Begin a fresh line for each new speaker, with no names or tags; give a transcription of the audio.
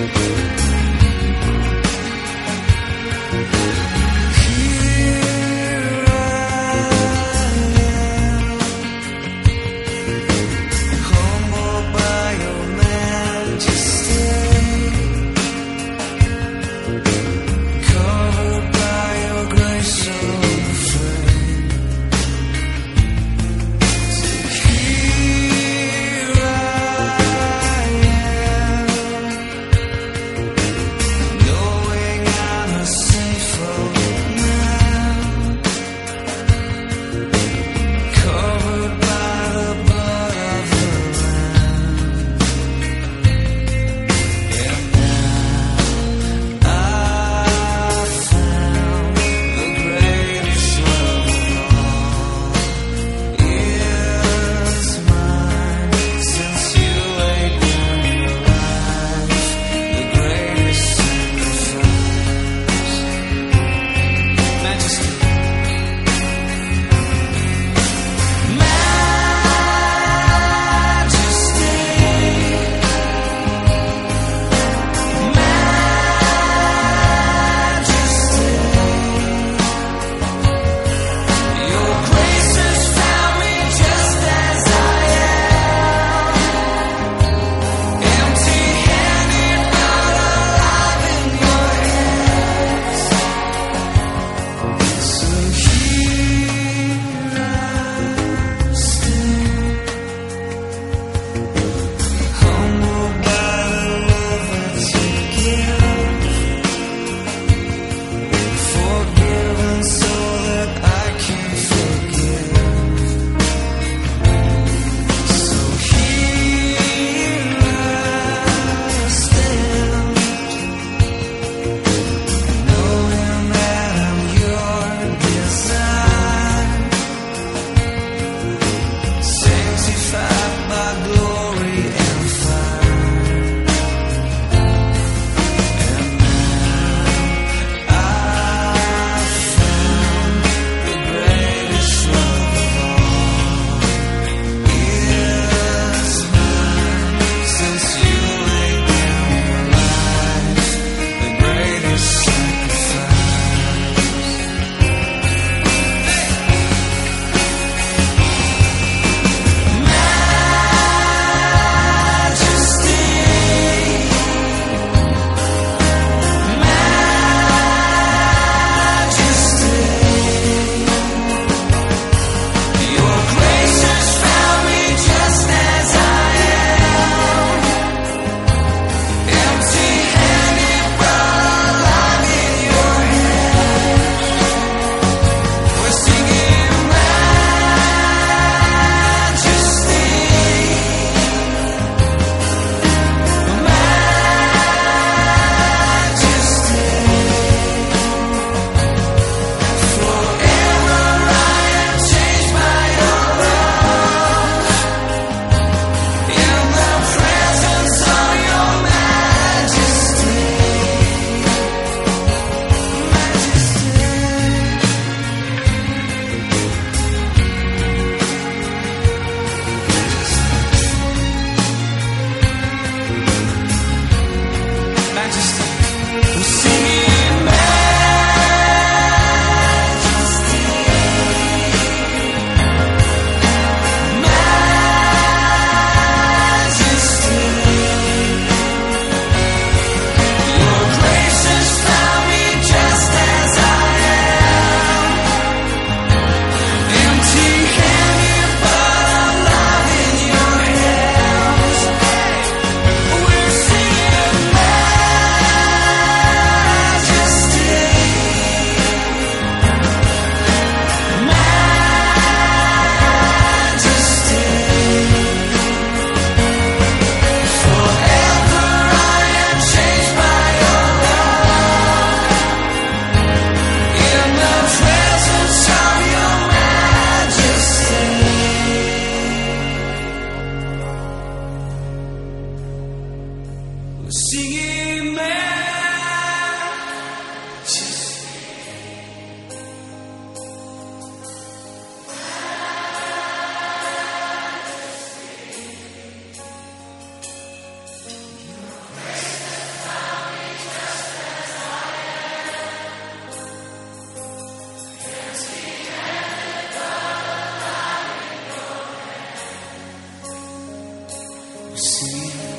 Thank you. see.